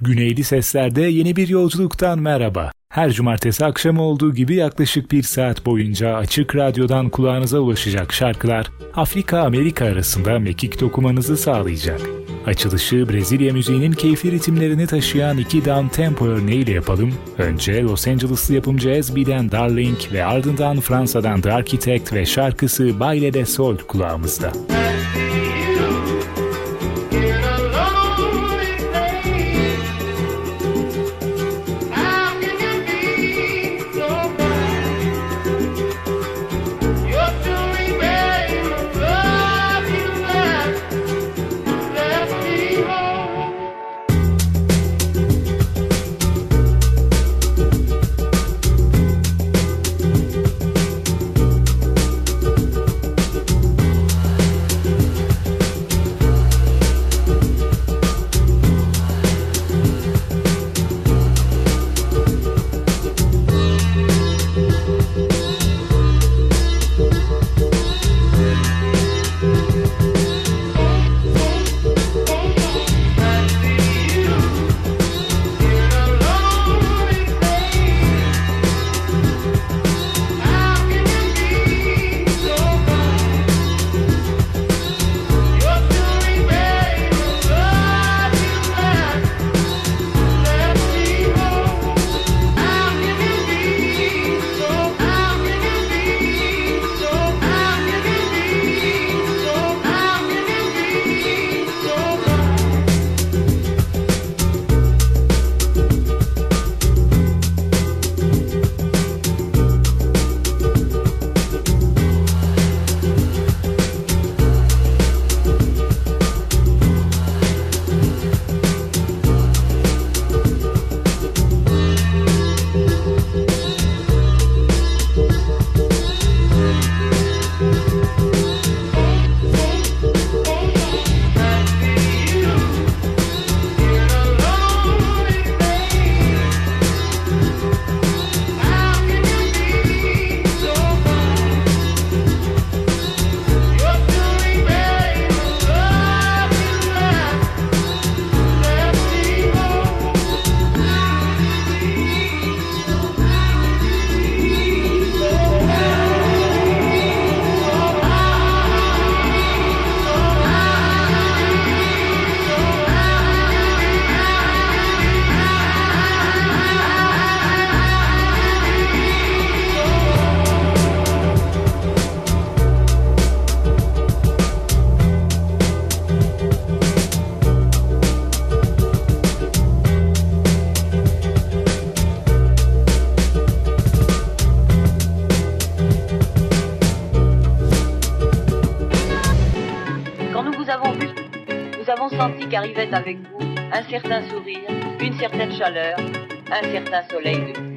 Güneyli Sesler'de yeni bir yolculuktan merhaba. Her cumartesi akşamı olduğu gibi yaklaşık bir saat boyunca açık radyodan kulağınıza ulaşacak şarkılar Afrika-Amerika arasında mekik dokumanızı sağlayacak. Açılışı Brezilya müziğinin keyifli ritimlerini taşıyan iki down tempo örneğiyle yapalım. Önce Los Angeleslı yapımcı SB'den Darling ve ardından Fransa'dan The Architect ve şarkısı Baile de Sol kulağımızda. Müzik avec vous un certain sourire, une certaine chaleur, un certain soleil de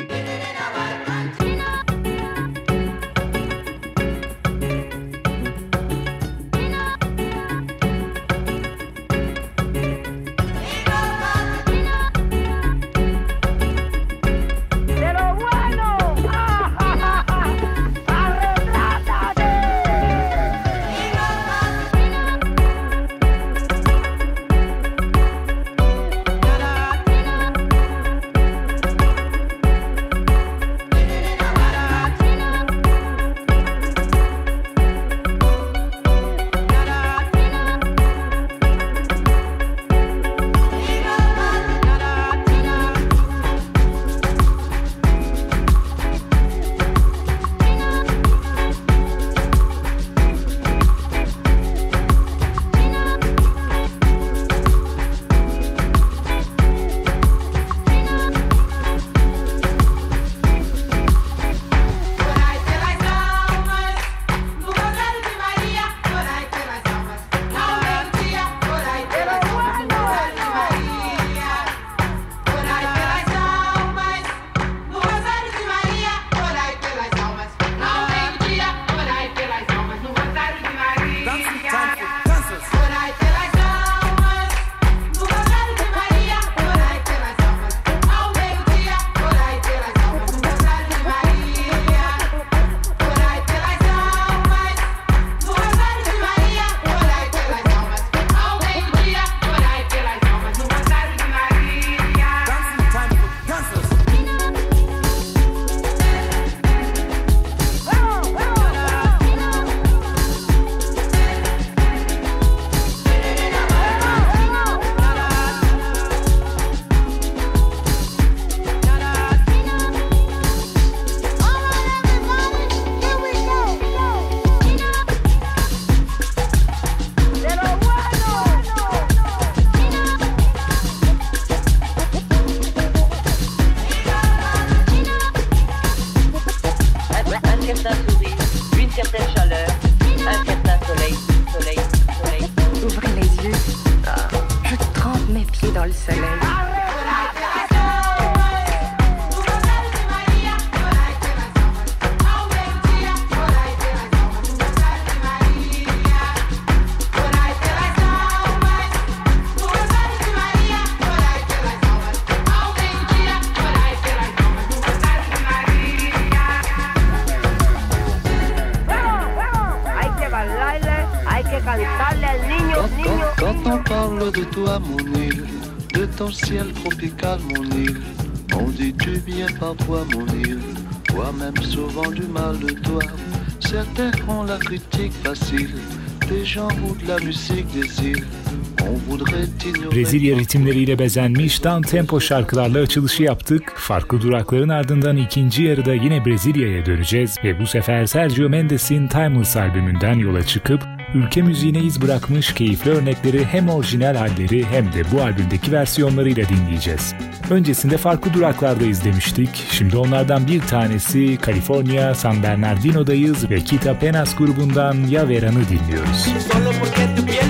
Brezilya ritimleriyle bezenmiş dan tempo şarkılarla açılışı yaptık. Farklı durakların ardından ikinci yarıda yine Brezilya'ya döneceğiz ve bu sefer Sergio Mendes'in Timeless albümünden yola çıkıp ülke müziğine iz bırakmış keyifli örnekleri hem orijinal halleri hem de bu albümdeki versiyonlarıyla dinleyeceğiz. Öncesinde farklı duraklarda izlemiştik. Şimdi onlardan bir tanesi California, San Bernardino'dayız ve Kita Penas grubundan Ya Vera'nı dinliyoruz. Solo Kolombiya,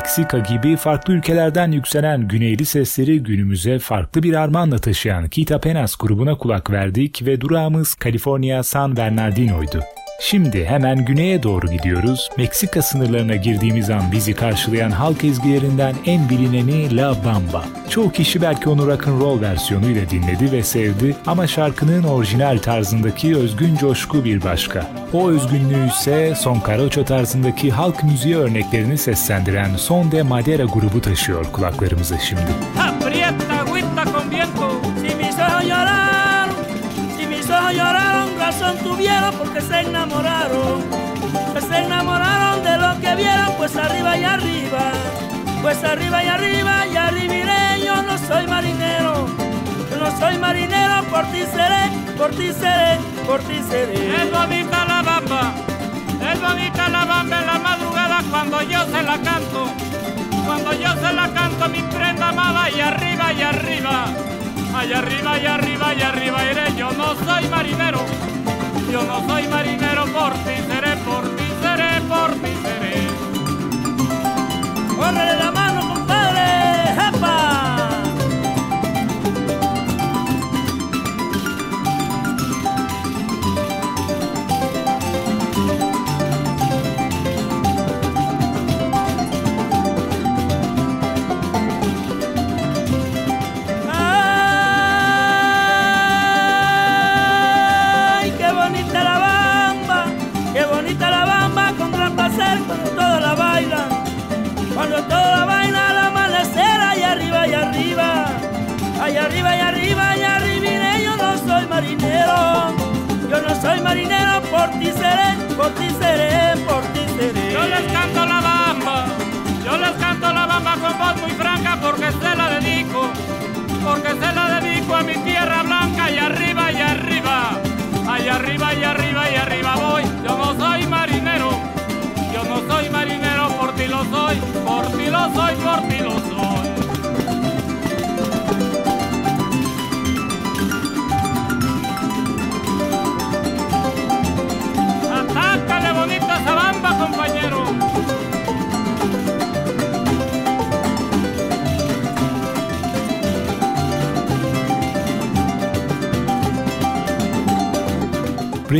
Meksika gibi farklı ülkelerden yükselen güneyli sesleri günümüze farklı bir armağanla taşıyan Kita Penas grubuna kulak verdik ve durağımız California San Bernardino'ydu. Şimdi hemen güneye doğru gidiyoruz. Meksika sınırlarına girdiğimiz an bizi karşılayan halk ezgilerinden en bilineni La Bamba. Çoğu kişi belki onu rock'n'roll versiyonuyla dinledi ve sevdi ama şarkının orijinal tarzındaki özgün coşku bir başka. O özgünlüğü ise Son Carocho tarzındaki halk müziği örneklerini seslendiren Son de Madera grubu taşıyor kulaklarımıza şimdi. Aprieta, lloraron, razón tuvieron porque se enamoraron, se enamoraron de lo que vieron, pues arriba y arriba, pues arriba y arriba y arribiré, yo no soy marinero, no soy marinero, por ti seré, por ti seré, por ti seré. Es bonita la bamba, es bonita la bamba en la madrugada cuando yo se la canto, cuando yo se la canto mi prenda amada y arriba y arriba. Allá arriba, allá arriba, allá arriba iré. Yo no soy marinero, yo no soy marinero. Por ti seré, por ti seré, por ti seré. La!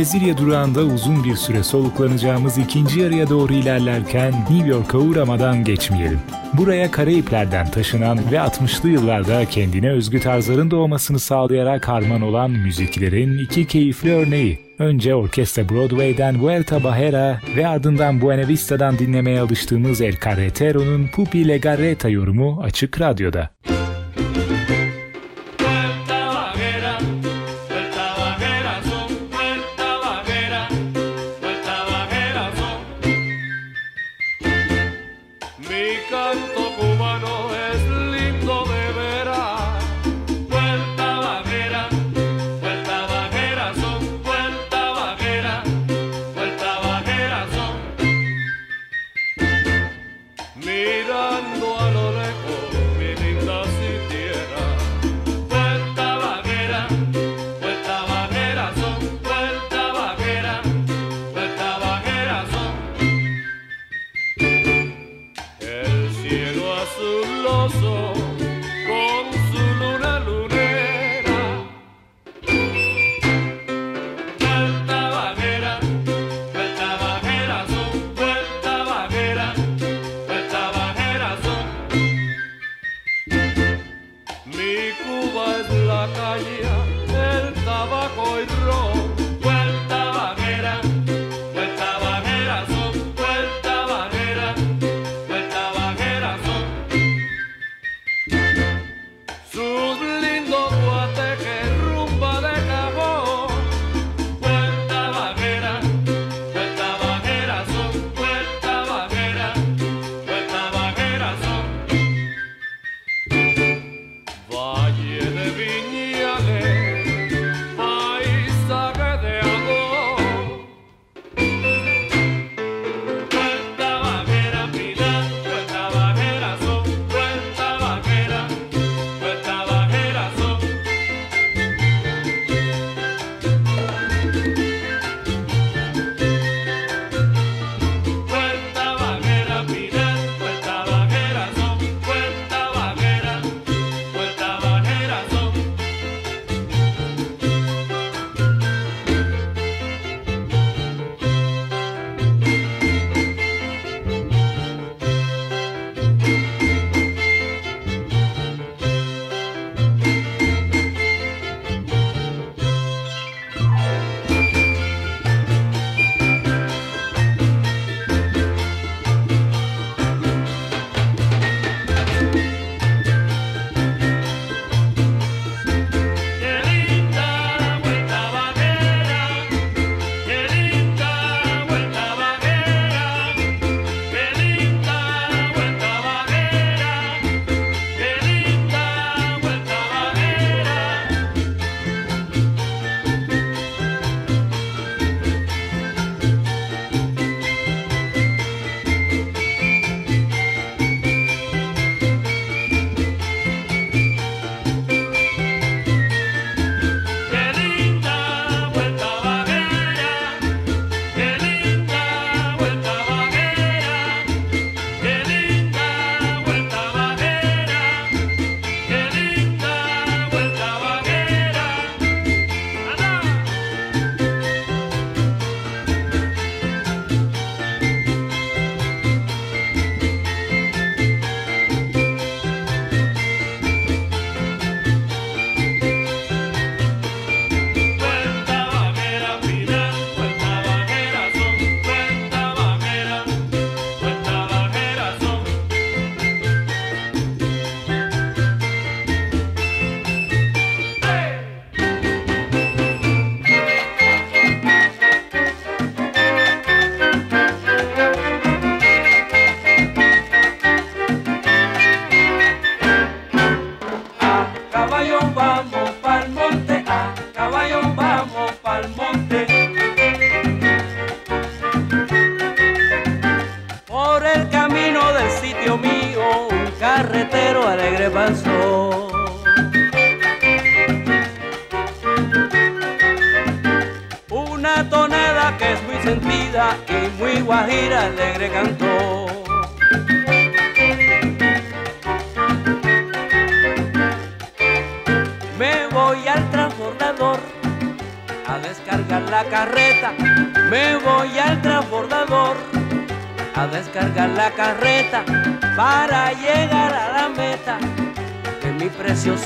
Brezilya durağında uzun bir süre soluklanacağımız ikinci yarıya doğru ilerlerken New York'a uğramadan geçmeyelim. Buraya Karayipler'den taşınan ve 60'lı yıllarda kendine özgü tarzların doğmasını sağlayarak harman olan müziklerin iki keyifli örneği. Önce Orkestra Broadway'den Vuelta Bahera ve ardından Buena Vista'dan dinlemeye alıştığımız El Carretero'nun Pupi Legarreta yorumu Açık Radyo'da.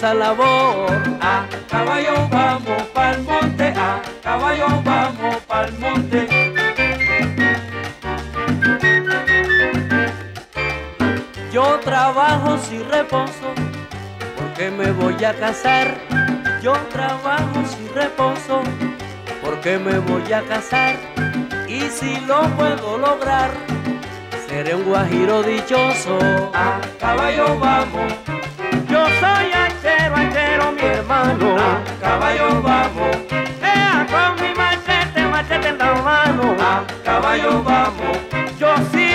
Preciosa labor. A caballo vamos pa'l monte, a caballo vamos pa'l monte. Yo trabajo sin reposo porque me voy a casar. Yo trabajo sin reposo porque me voy a casar. Y si lo puedo lograr, seré un guajiro dichoso. A caballo vamos. Yo soy hermano. A caballo vamos. Ea con mi machete, machete en la mano. A caballo vamos. Yo siempre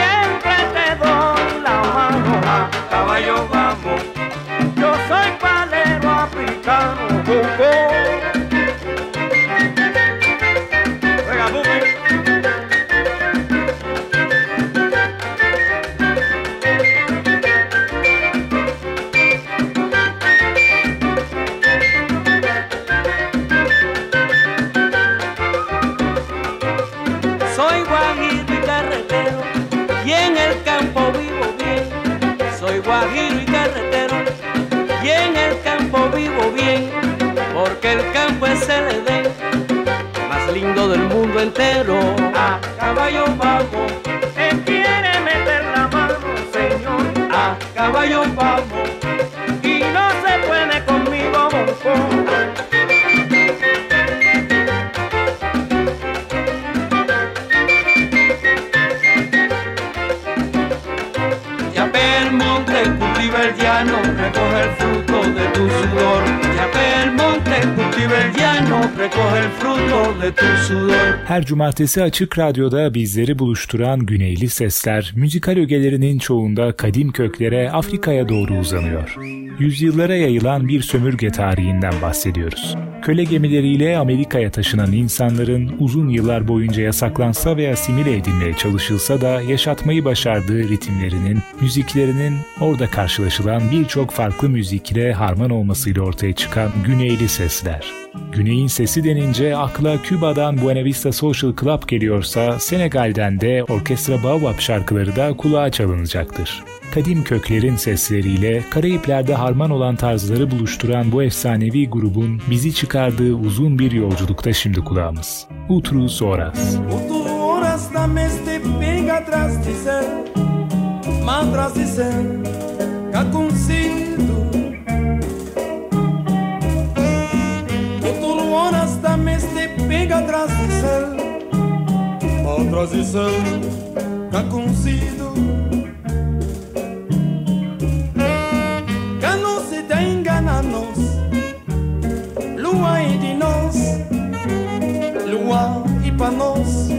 del mundo entero. A caballo vamos, él quiere meter la mano, señor. A caballo vamos y no se puede conmigo, el monte, cultiva el llano, Her cumartesi Açık Radyo'da bizleri buluşturan güneyli sesler, müzikal ögelerinin çoğunda kadim köklere Afrika'ya doğru uzanıyor. Yüzyıllara yayılan bir sömürge tarihinden bahsediyoruz. Köle gemileriyle Amerika'ya taşınan insanların uzun yıllar boyunca yasaklansa ve asimile edilmeye çalışılsa da yaşatmayı başardığı ritimlerinin, müziklerinin orada karşılaşılan birçok farklı müzikle harman olmasıyla ortaya çıkan güneyli sesler. Güney'in sesi denince akla Küba'dan Buena Vista Social Club geliyorsa Senegal'den de Orkestra Baobab şarkıları da kulağa çalınacaktır. Kadim köklerin sesleriyle Karayipler'de harman olan tarzları buluşturan bu efsanevi grubun bizi çıkardığı uzun bir yolculukta şimdi kulağımız. Utrus Horas. Outro pinga transição, ó transição, tá cá concido. Cá não se tem engana nós, lua e de nós, lua e pra nós.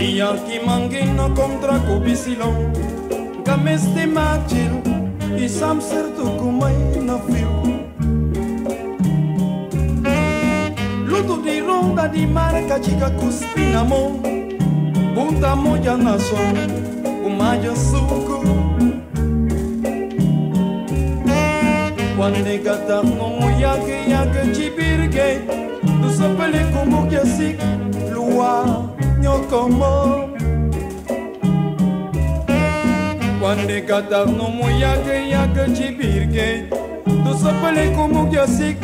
E arquimangue não contra cubicilão, cá mestre mátiro e samser do com na fila. Mvula ni marka chika kuspina mo. Bunda naso umayo suku Wane gata no ya yake chibirge. Tu sopele kumu kiasik lua no nyokomo Quando gata no yake yake chibirge. Tu sopele kumu kiasik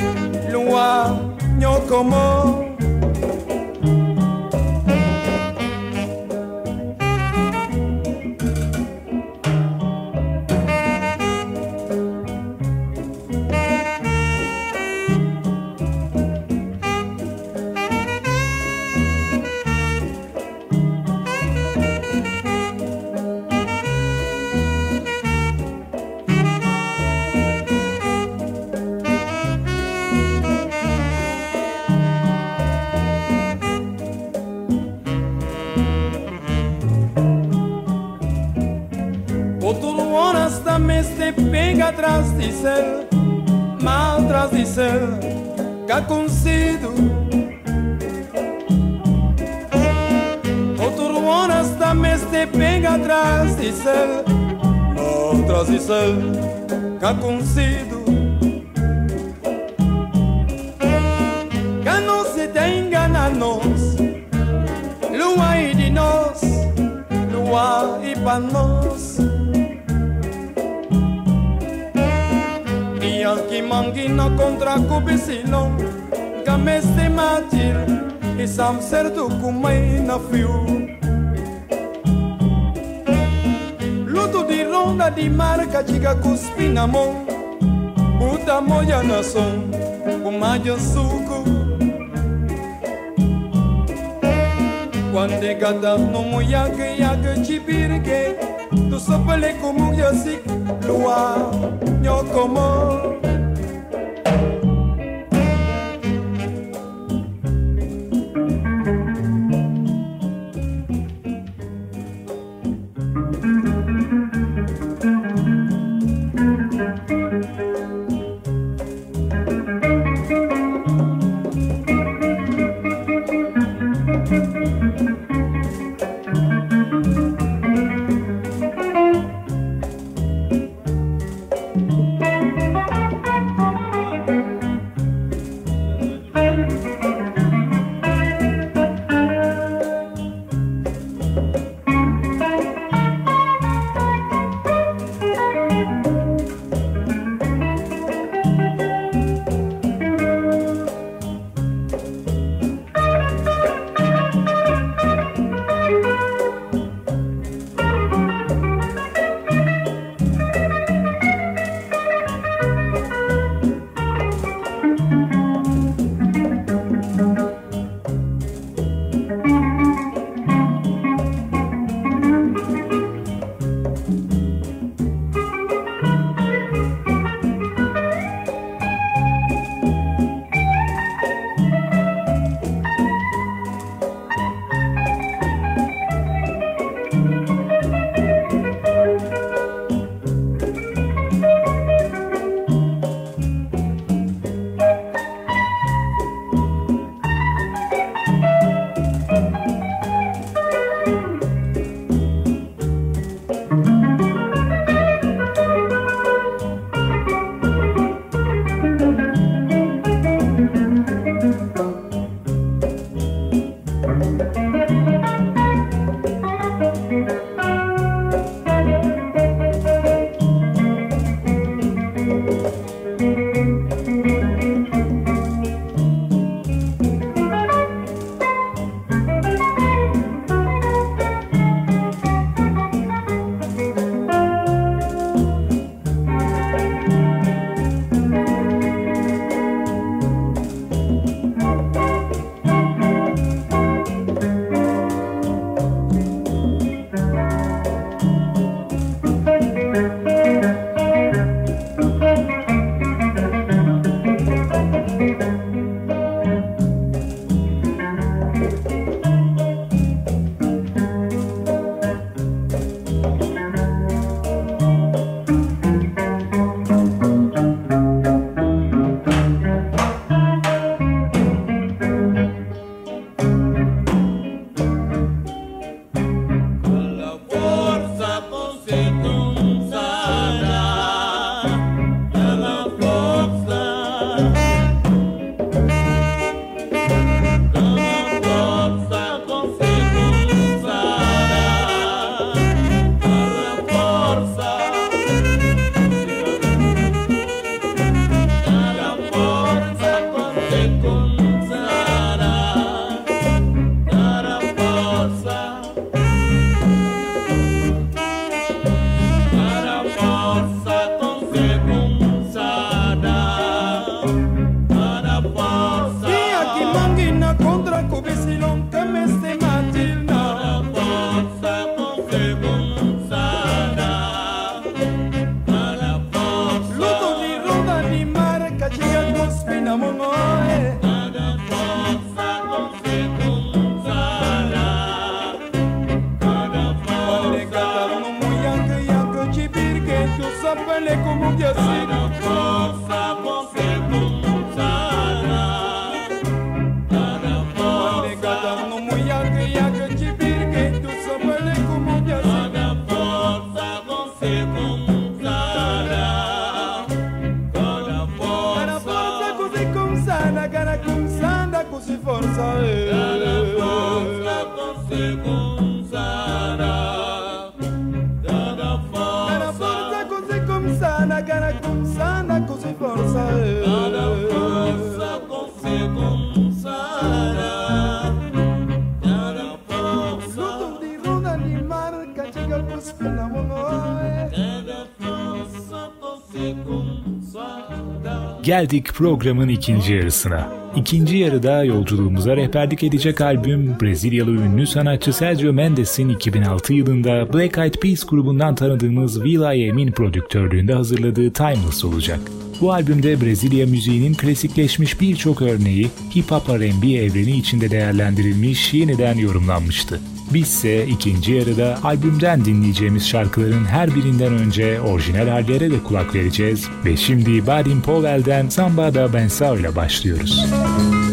lua no nyokomo ser que ha conocido. Otro buenas también se pega atrás de ser, otras y ser que ha conocido. Que não se tengan a nós, lua e de nós, lua e pa' nos. Wielki mangi na kontraku by silą Ga mesty matir I sam serduku na fiu. Lutu di ronda di marka Ciga kuspina mon Buta moja na son Umaja suku Quando gata no moyage Yage chipirke Yage chipirke tosopeleko mungi osik lwa nyokoma Tu sopele como yasik Lua nyokomo Geldik programın ikinci yarısına. İkinci yarıda yolculuğumuza rehberlik edecek albüm Brezilyalı ünlü sanatçı Sergio Mendes'in 2006 yılında Black Eyed Peas grubundan tanıdığımız Will.i.am'in prodüktörlüğünde hazırladığı Timeless olacak. Bu albümde Brezilya müziğinin klasikleşmiş birçok örneği hip hop R&B evreni içinde değerlendirilmiş, yeniden yorumlanmıştı. Bizse ikinci yarıda albümden dinleyeceğimiz şarkıların her birinden önce orijinal hallere de kulak vereceğiz ve şimdi Badim Powell'den Samba da Bensao ile başlıyoruz. Müzik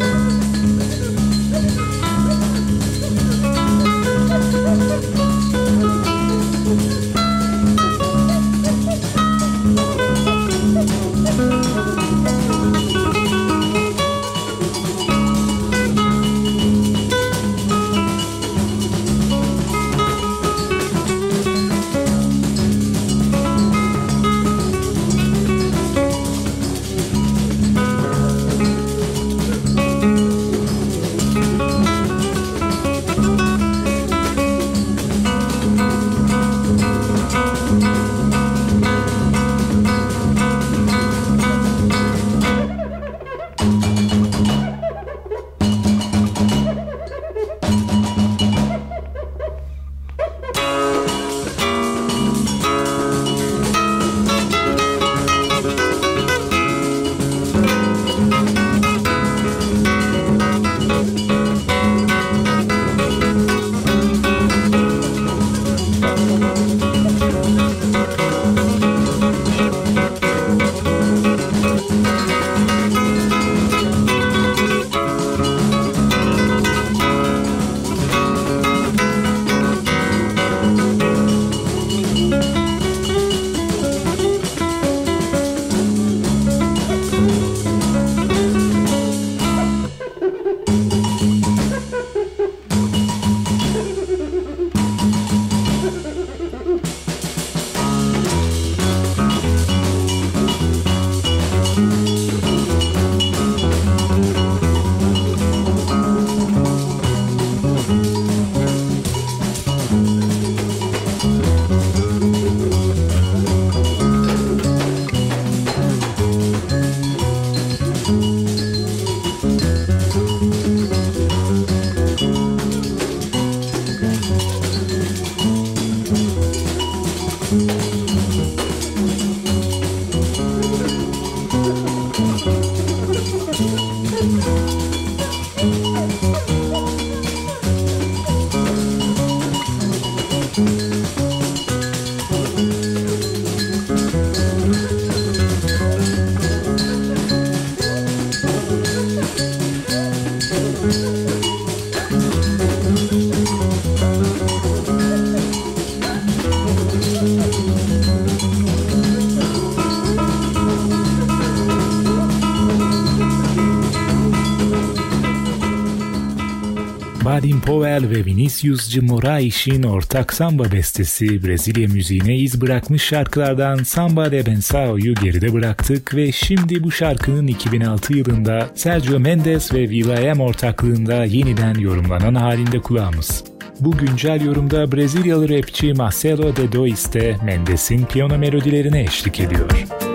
Powell ve Vinicius de Moraes'in ortak samba bestesi Brezilya müziğine iz bırakmış şarkılardan Samba de Bensao'yu geride bıraktık ve şimdi bu şarkının 2006 yılında Sergio Mendes ve Will.i.am ortaklığında yeniden yorumlanan halinde kulağımız. Bu güncel yorumda Brezilyalı rapçi Marcelo de Dois de Mendes'in piyano melodilerine eşlik ediyor.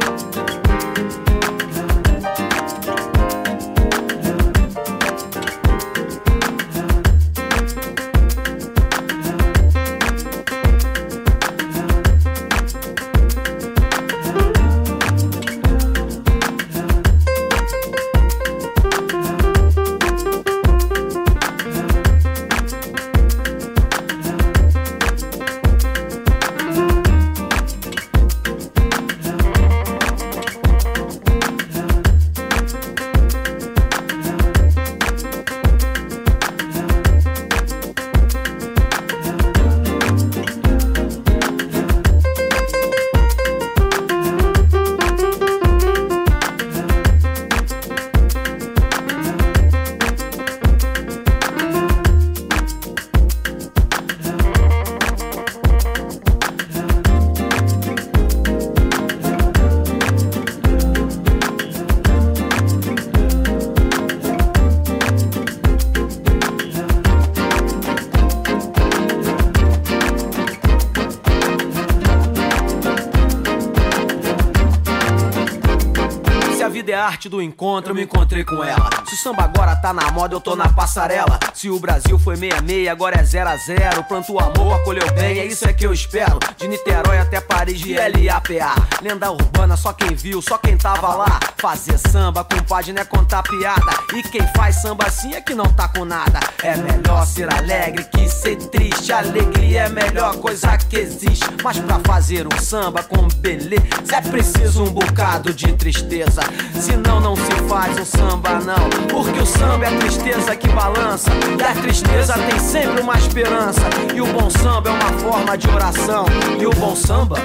Do encontro, eu me encontrei com ela. Se o samba agora tá na moda, eu tô na passarela. Se o Brasil foi 66, agora é 0 a 0 Planto o amor, acolheu bem, é isso é que eu espero. De Niterói até Paris, de LAPA. Lenda urbana, só quem viu, só quem tava lá. Fazer samba, compadre, não é piada. E quem faz samba assim é que não tá com nada. É melhor ser alegre que ser triste. Alegria é a melhor coisa que existe. Mas pra fazer um samba com beleza, é preciso um bocado de tristeza. Senão não se faz um samba, não. Porque o samba é a tristeza que balança. E a tristeza tem sempre uma esperança. E o bom samba é uma forma de oração. E o bom samba.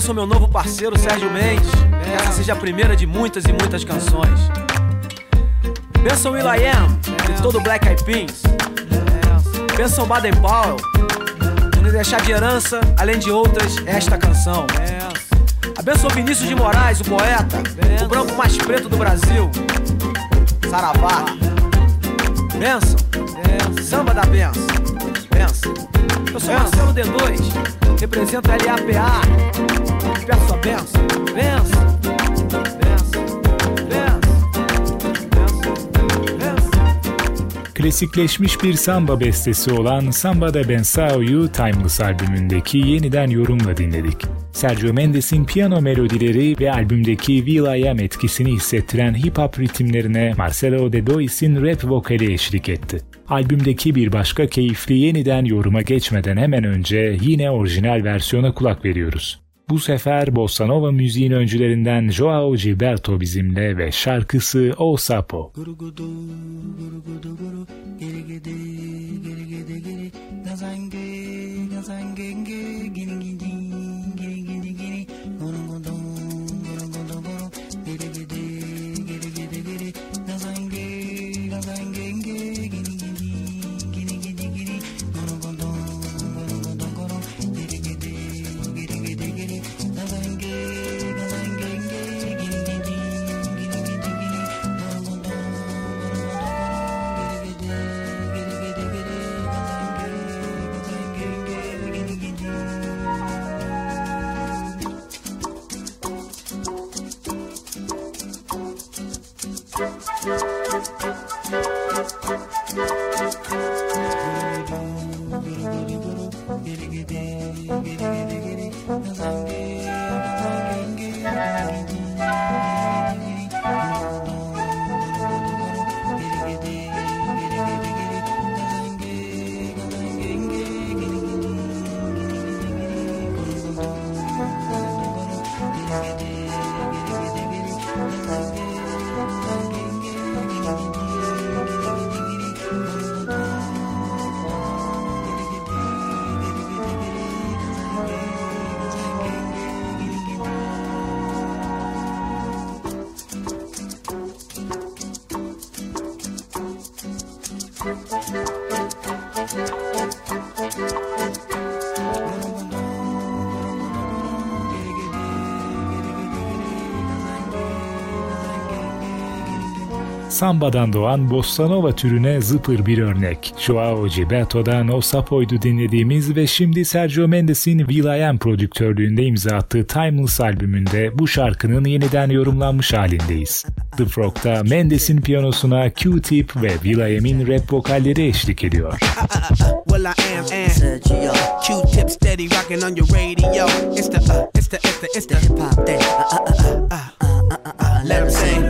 Benção meu novo parceiro Sérgio Mendes. Que essa seja a primeira de muitas e muitas canções. Benção Will I Am, de todo Black Eyed Peas. Benção Baden Powell, de deixar de herança, além de outras, esta canção. Abençoa Vinícius de Moraes, o poeta, o branco mais preto do Brasil. Saravá. Benção. Samba da benção. Benção. Eu sou Marcelo D2, represento a LAPA. Peço a benção, benção, benção, benção, Klasikleşmiş bir samba bestesi olan Samba de Bensao Timeless albümündeki yeniden yorumla dinledik. Sergio Mendes'in piyano melodileri ve albümdeki Will etkisini hissettiren hip hop ritimlerine Marcelo De Dois'in rap vokali eşlik etti. Albümdeki bir başka keyifli yeniden yoruma geçmeden hemen önce yine orijinal versiyona kulak veriyoruz. Bu sefer Bossa Nova müziğin öncülerinden Joao Gilberto bizimle ve şarkısı O Sapo. Sambadan doğan bossa nova türüne zıpır bir örnek. Joao Gilberto'dan O Sapo'ydu dinlediğimiz ve şimdi Sergio Mendes'in Will.i.am prodüktörlüğünde imza attığı Timeless albümünde bu şarkının yeniden yorumlanmış halindeyiz. The Frog'da Mendes'in piyanosuna Q-Tip ve Will.i.am'in rap vokalleri eşlik ediyor. well, I am and Q-tip steady rocking on your radio. It's the, uh, it's the, it's the, it's the hip hop thing. Uh, uh, uh, uh, uh, uh, uh, let him sing.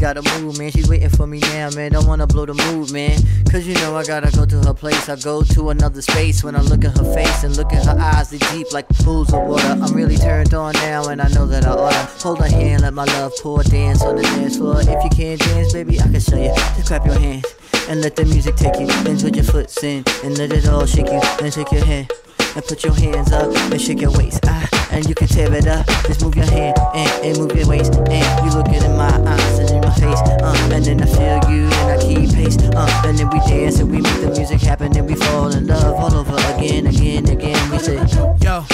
gotta move, man. She's waiting for me now, man. Don't wanna blow the mood, man. Cause you know I gotta go to her place. I go to another space when I look at her face and look at her eyes. They deep like pools of water. I'm really turned on now, and I know that I oughta hold her hand, let my love pour, dance on the dance floor. If you can't dance, baby, I can show you. Just clap your hands and let the music take you. Then put your foot in and let it all shake you. Then shake your head and put your hands up and shake your waist. Ah, and you can tear it up. Just move your hand and, and move your waist. And you looking in my eyes and my face. Uh, and then I feel you and I keep pace. Uh, and then we dance and we make the music happen and we fall in love all over again, again, again. We say, Yo,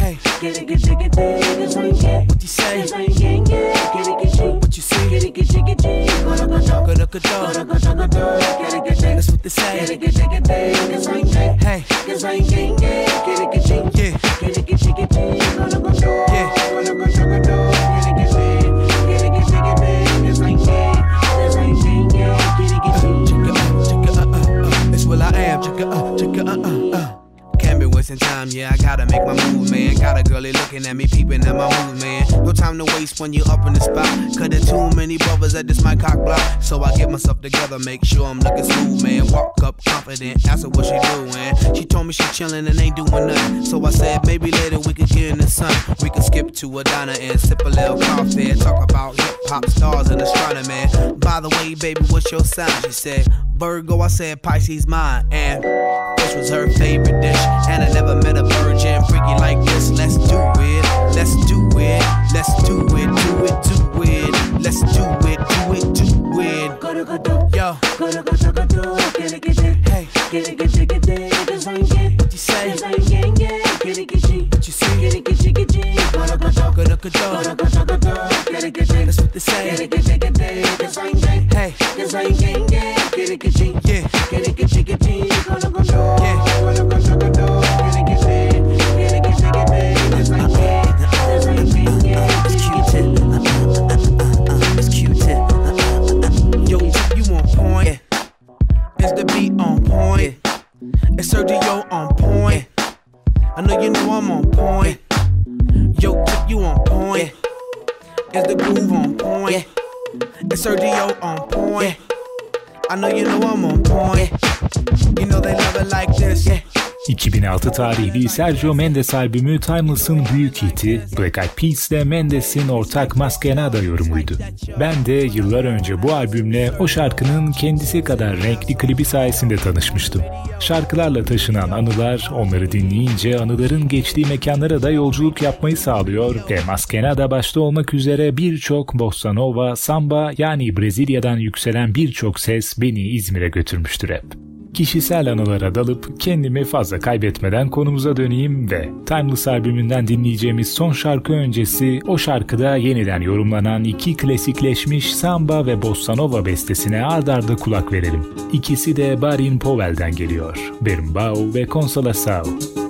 hey, what you say? What you see? That's what they say. Hey, It's chicka, uh, chicka, uh, uh, uh. Can't be wasting time, yeah, I gotta make my move, man. Got a girlie looking at me, peeping at my moves, man. No time to waste when you up in the spot. Cause there too many brothers at this my cock block. So I get myself together, make sure I'm looking smooth, man. Walk up confident, ask her what she doing. She told me she chillin' and ain't doing nothing. So I said, maybe later we could get in the sun. We could skip to a diner and sip a little coffee. Talk about hip hop stars and astronomy. By the way, baby, what's your sign? She said, Virgo, I said Pisces mine. And this was her favorite dish. And I never met a virgin freaky like this. Let's do it, let's do it, let's do it, do it, do it. Let's do it, tarihli Sergio Mendes albümü Timeless'ın büyük hiti, Black Eyed Peas ile Mendes'in ortak Maskenada yorumuydu. Ben de yıllar önce bu albümle o şarkının kendisi kadar renkli klibi sayesinde tanışmıştım. Şarkılarla taşınan anılar, onları dinleyince anıların geçtiği mekanlara da yolculuk yapmayı sağlıyor ve Maskenada başta olmak üzere birçok bossa nova, samba yani Brezilya'dan yükselen birçok ses beni İzmir'e götürmüştür hep. Kişisel anılara dalıp kendimi fazla kaybetmeden konumuza döneyim ve Timeless albümünden dinleyeceğimiz son şarkı öncesi o şarkıda yeniden yorumlanan iki klasikleşmiş samba ve bossa nova bestesine ard arda kulak verelim. İkisi de Barin Powell'den geliyor. Berimbau ve Consolação.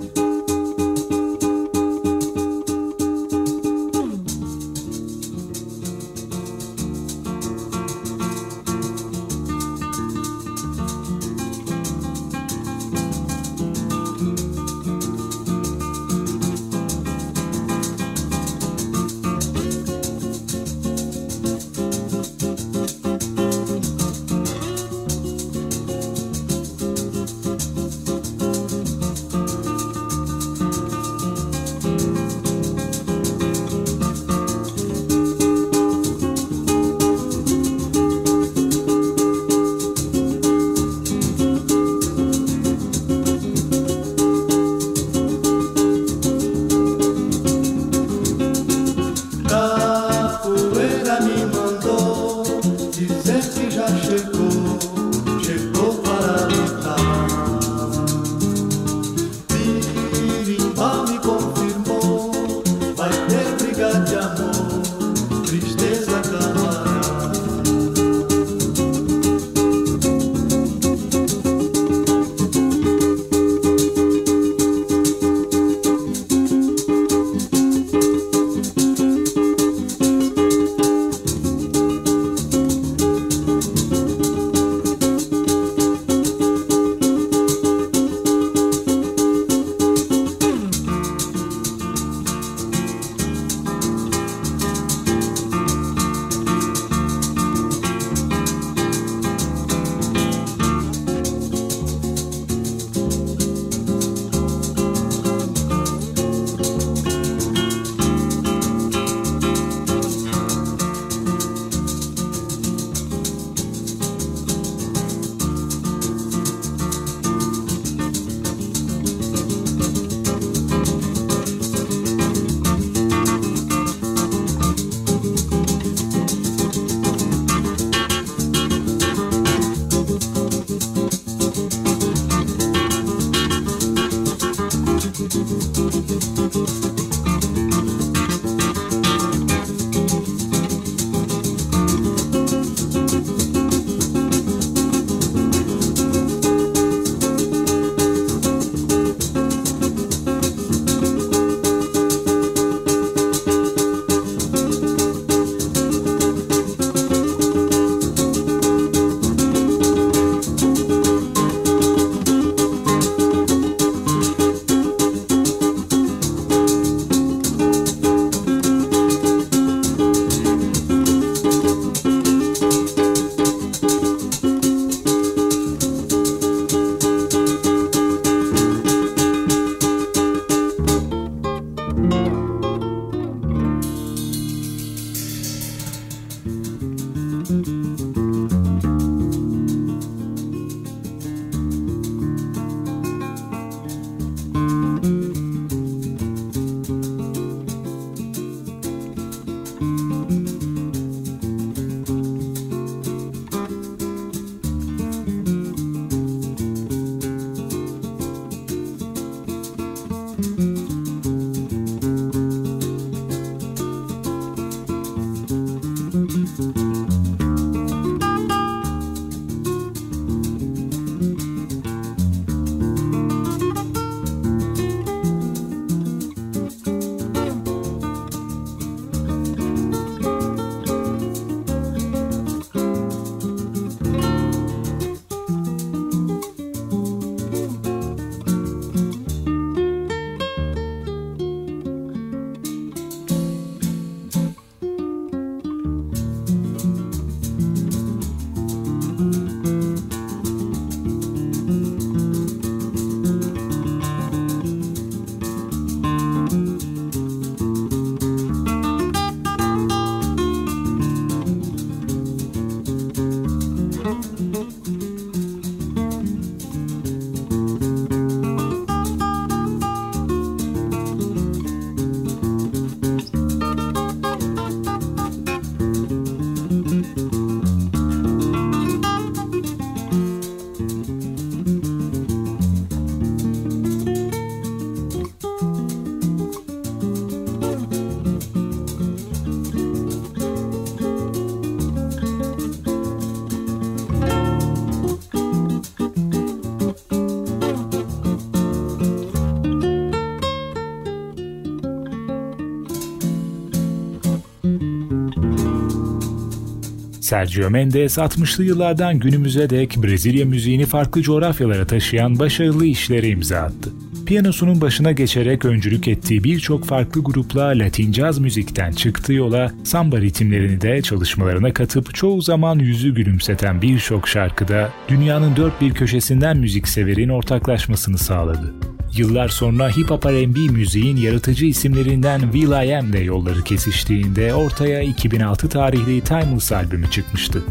Sergio Mendes 60'lı yıllardan günümüze dek Brezilya müziğini farklı coğrafyalara taşıyan başarılı işlere imza attı. Piyanosunun başına geçerek öncülük ettiği birçok farklı grupla Latin caz müzikten çıktığı yola samba ritimlerini de çalışmalarına katıp çoğu zaman yüzü gülümseten birçok şarkıda dünyanın dört bir köşesinden müzikseverin ortaklaşmasını sağladı. Yıllar sonra hip hop R&B müziğin yaratıcı isimlerinden Will I Am de yolları kesiştiğinde ortaya 2006 tarihli Timeless albümü çıkmıştı.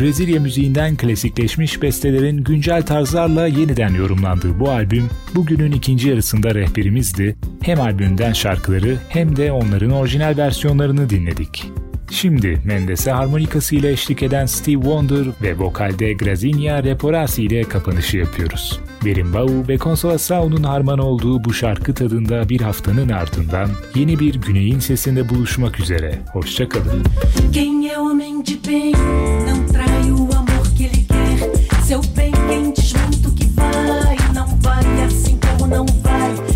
Brezilya müziğinden klasikleşmiş bestelerin güncel tarzlarla yeniden yorumlandığı bu albüm bugünün ikinci yarısında rehberimizdi. Hem albümden şarkıları hem de onların orijinal versiyonlarını dinledik. Şimdi Mendes'e harmonikası ile eşlik eden Steve Wonder ve vokalde Grazinia Reporasi ile kapanışı yapıyoruz. Berimbau ve Consolação'nun harman olduğu bu şarkı tadında bir haftanın ardından yeni bir güneyin sesinde buluşmak üzere. Hoşçakalın. Seu bem, quem desmonta o que vai, não vai assim como não vai.